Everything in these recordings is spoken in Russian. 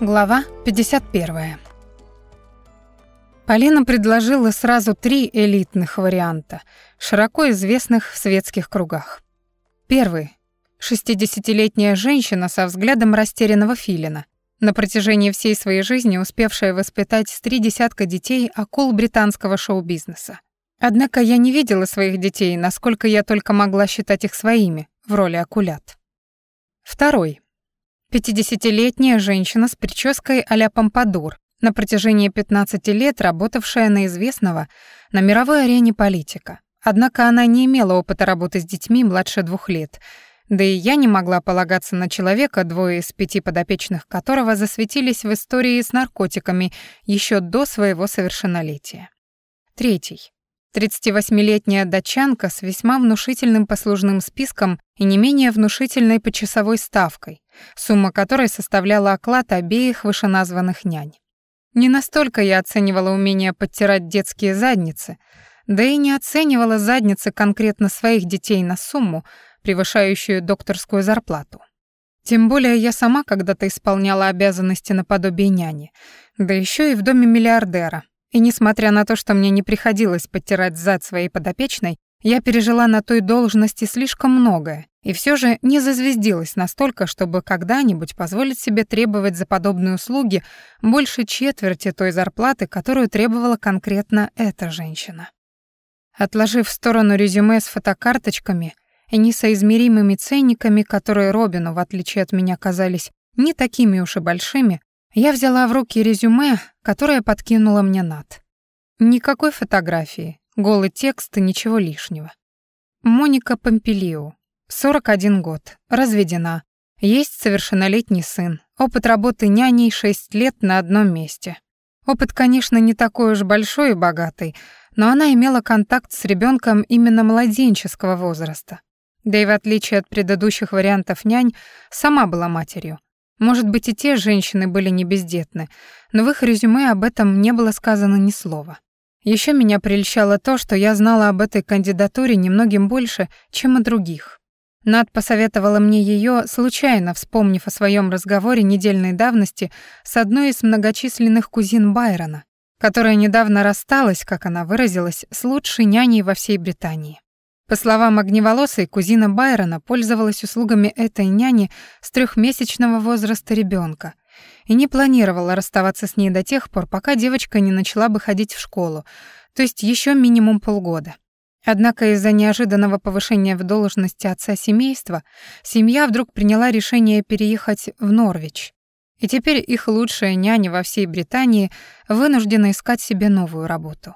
Глава 51. Полина предложила сразу три элитных варианта, широко известных в светских кругах. Первый — шестидесятилетняя женщина со взглядом растерянного филина, на протяжении всей своей жизни успевшая воспитать с три десятка детей акул британского шоу-бизнеса. Однако я не видела своих детей, насколько я только могла считать их своими, в роли акулят. Второй — Пятидесятилетняя женщина с прической а-ля помпадур, на протяжении 15 лет работавшая на известного на мировой арене политика. Однако она не имела опыта работы с детьми младше двух лет, да и я не могла полагаться на человека, двое из пяти подопечных которого засветились в истории с наркотиками еще до своего совершеннолетия. Третий. 38-летняя датчанка с весьма внушительным послужным списком и не менее внушительной почасовой ставкой, сумма которой составляла оклад обеих вышеназванных нянь. Не настолько я оценивала умение подтирать детские задницы, да и не оценивала задницы конкретно своих детей на сумму, превышающую докторскую зарплату. Тем более я сама когда-то исполняла обязанности наподобие няни, да еще и в доме миллиардера, и несмотря на то, что мне не приходилось подтирать зад своей подопечной, я пережила на той должности слишком многое, и все же не зазвездилась настолько, чтобы когда-нибудь позволить себе требовать за подобные услуги больше четверти той зарплаты, которую требовала конкретно эта женщина. Отложив в сторону резюме с фотокарточками и несоизмеримыми ценниками, которые Робину, в отличие от меня, казались не такими уж и большими, я взяла в руки резюме, которое подкинула мне Нат. Никакой фотографии, голый текст и ничего лишнего. Моника Помпелиу, 41 год, разведена, есть совершеннолетний сын, опыт работы няней 6 лет на одном месте. Опыт, конечно, не такой уж большой и богатый, но она имела контакт с ребенком именно младенческого возраста. Да и в отличие от предыдущих вариантов нянь, сама была матерью, может быть, и те женщины были не бездетны, но в их резюме об этом не было сказано ни слова. Еще меня прельщало то, что я знала об этой кандидатуре немногим больше, чем о других. Над посоветовала мне ее, случайно вспомнив о своем разговоре недельной давности с одной из многочисленных кузин Байрона, которая недавно рассталась, как она выразилась, с лучшей няней во всей Британии. По словам огневолосой, кузина Байрона пользовалась услугами этой няни с трехмесячного возраста ребенка и не планировала расставаться с ней до тех пор, пока девочка не начала бы ходить в школу, то есть еще минимум полгода. Однако из-за неожиданного повышения в должности отца семейства семья вдруг приняла решение переехать в Норвич. И теперь их лучшая няня во всей Британии вынуждена искать себе новую работу.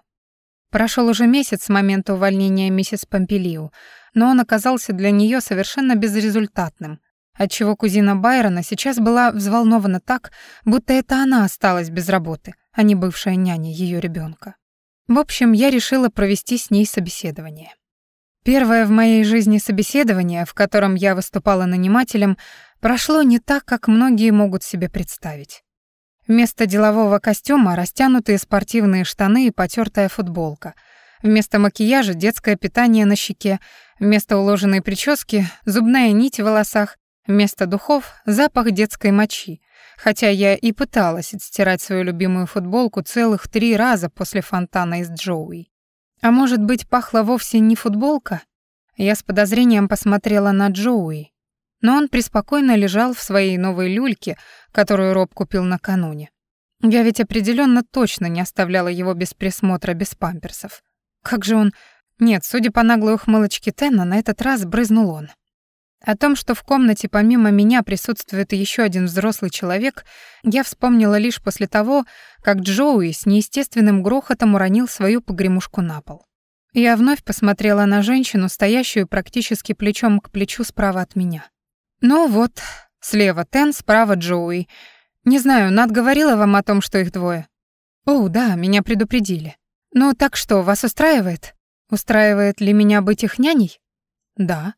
Прошел уже месяц с момента увольнения миссис Помпелиу, но он оказался для нее совершенно безрезультатным, отчего кузина Байрона сейчас была взволнована так, будто это она осталась без работы, а не бывшая няня ее ребенка. В общем, я решила провести с ней собеседование. Первое в моей жизни собеседование, в котором я выступала нанимателем, прошло не так, как многие могут себе представить. Вместо делового костюма растянутые спортивные штаны и потертая футболка. Вместо макияжа детское питание на щеке, вместо уложенной прически зубная нить в волосах, вместо духов запах детской мочи. Хотя я и пыталась отстирать свою любимую футболку целых три раза после фонтана из Джоуи. А может быть, пахла вовсе не футболка? Я с подозрением посмотрела на Джоуи, но он преспокойно лежал в своей новой люльке, которую Роб купил накануне. Я ведь определенно точно не оставляла его без присмотра, без памперсов. Как же он... Нет, судя по наглой ухмылочке Тена, на этот раз брызнул он. О том, что в комнате помимо меня присутствует еще один взрослый человек, я вспомнила лишь после того, как Джоуи с неестественным грохотом уронил свою погремушку на пол. Я вновь посмотрела на женщину, стоящую практически плечом к плечу справа от меня. Ну вот, слева Тен, справа Джоуи. Не знаю, Над говорила вам о том, что их двое? О, да, меня предупредили. Ну так что, вас устраивает? Устраивает ли меня быть их няней? Да.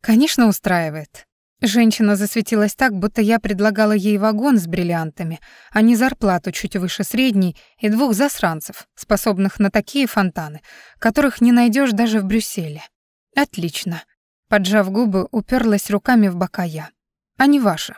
Конечно, устраивает. Женщина засветилась так, будто я предлагала ей вагон с бриллиантами, а не зарплату чуть выше средней и двух засранцев, способных на такие фонтаны, которых не найдешь даже в Брюсселе. Отлично. Поджав губы, уперлась руками в бока я. А не ваша.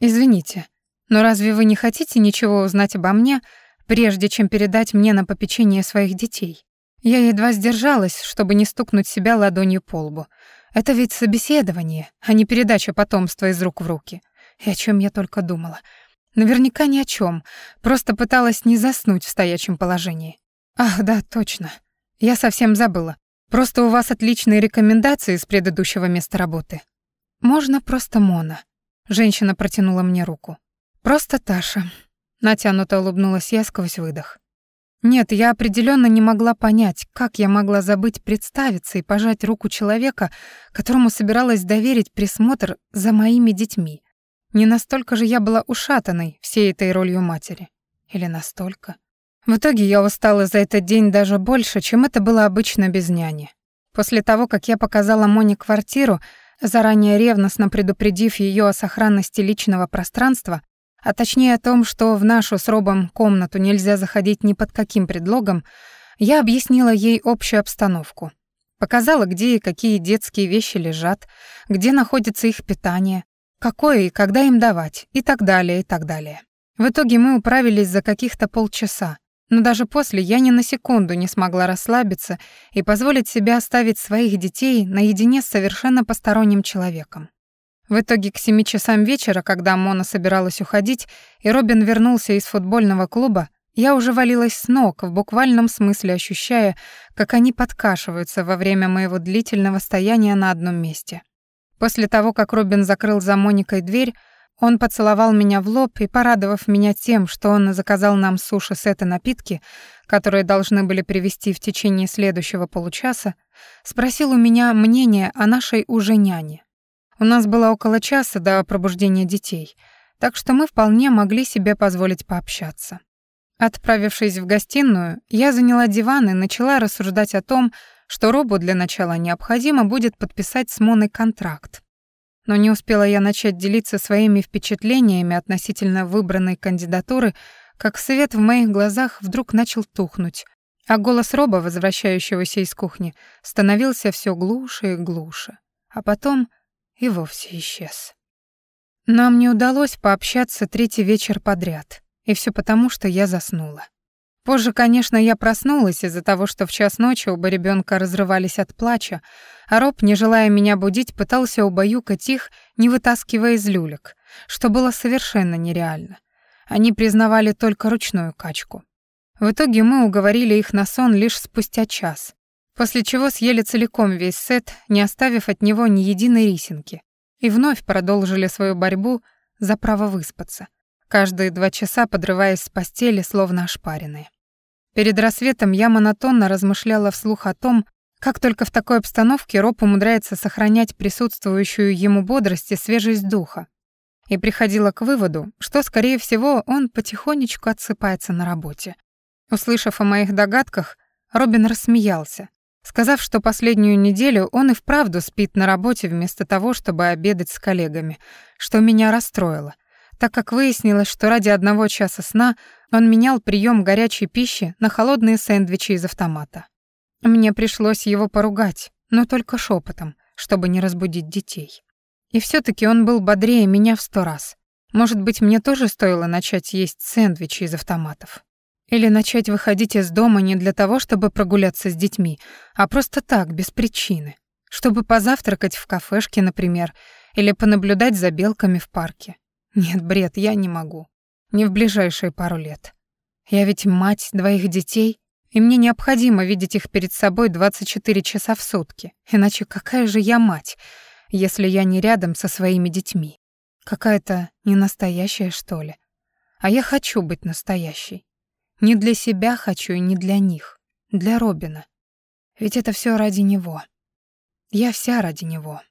Извините. Но разве вы не хотите ничего узнать обо мне, прежде чем передать мне на попечение своих детей? Я едва сдержалась, чтобы не стукнуть себя ладонью по лбу. Это ведь собеседование, а не передача потомства из рук в руки. И о чем я только думала. Наверняка ни о чем, просто пыталась не заснуть в стоячем положении. Ах, да, точно. Я совсем забыла. Просто у вас отличные рекомендации с предыдущего места работы. Можно просто Мона. Женщина протянула мне руку. Просто Таша. Натянуто улыбнулась я сквозь выдох. Нет, я определенно не могла понять, как я могла забыть представиться и пожать руку человека, которому собиралась доверить присмотр за моими детьми. Не настолько же я была ушатанной всей этой ролью матери. Или настолько? В итоге я устала за этот день даже больше, чем это было обычно без няни. После того, как я показала Моне квартиру, заранее ревностно предупредив ее о сохранности личного пространства, а точнее о том, что в нашу с Робом комнату нельзя заходить ни под каким предлогом, я объяснила ей общую обстановку. Показала, где и какие детские вещи лежат, где находится их питание, какое и когда им давать, и так далее, и так далее. В итоге мы управились за каких-то полчаса, но даже после я ни на секунду не смогла расслабиться и позволить себе оставить своих детей наедине с совершенно посторонним человеком. В итоге к семи часам вечера, когда Мона собиралась уходить, и Робин вернулся из футбольного клуба, я уже валилась с ног, в буквальном смысле ощущая, как они подкашиваются во время моего длительного стояния на одном месте. После того, как Робин закрыл за Моникой дверь, он поцеловал меня в лоб и, порадовав меня тем, что он заказал нам суши-сеты напитки, которые должны были привезти в течение следующего получаса, спросил у меня мнение о нашей уже няне. У нас было около часа до пробуждения детей, так что мы вполне могли себе позволить пообщаться. Отправившись в гостиную, я заняла диван и начала рассуждать о том, что Робу для начала необходимо будет подписать с Моной контракт. Но не успела я начать делиться своими впечатлениями относительно выбранной кандидатуры, как свет в моих глазах вдруг начал тухнуть, а голос Роба, возвращающегося из кухни, становился все глуше и глуше. А потом и вовсе исчез. Нам не удалось пообщаться третий вечер подряд, и все потому, что я заснула. Позже, конечно, я проснулась из-за того, что в час ночи оба ребенка разрывались от плача, а Роб, не желая меня будить, пытался убаюкать их, не вытаскивая из люлек, что было совершенно нереально. Они признавали только ручную качку. В итоге мы уговорили их на сон лишь спустя час, после чего съели целиком весь сет, не оставив от него ни единой рисинки, и вновь продолжили свою борьбу за право выспаться, каждые два часа подрываясь с постели, словно ошпаренные. Перед рассветом я монотонно размышляла вслух о том, как только в такой обстановке Роб умудряется сохранять присутствующую ему бодрость и свежесть духа, и приходила к выводу, что, скорее всего, он потихонечку отсыпается на работе. Услышав о моих догадках, Робин рассмеялся, сказав, что последнюю неделю он и вправду спит на работе вместо того, чтобы обедать с коллегами, что меня расстроило, так как выяснилось, что ради одного часа сна он менял прием горячей пищи на холодные сэндвичи из автомата. Мне пришлось его поругать, но только шепотом, чтобы не разбудить детей. И все таки он был бодрее меня в сто раз. Может быть, мне тоже стоило начать есть сэндвичи из автоматов. Или начать выходить из дома не для того, чтобы прогуляться с детьми, а просто так, без причины. Чтобы позавтракать в кафешке, например, или понаблюдать за белками в парке. Нет, бред, я не могу. Не в ближайшие пару лет. Я ведь мать двоих детей, и мне необходимо видеть их перед собой 24 часа в сутки. Иначе какая же я мать, если я не рядом со своими детьми? Какая-то ненастоящая, что ли? А я хочу быть настоящей. Не для себя хочу и не для них. Для Робина. Ведь это все ради него. Я вся ради него.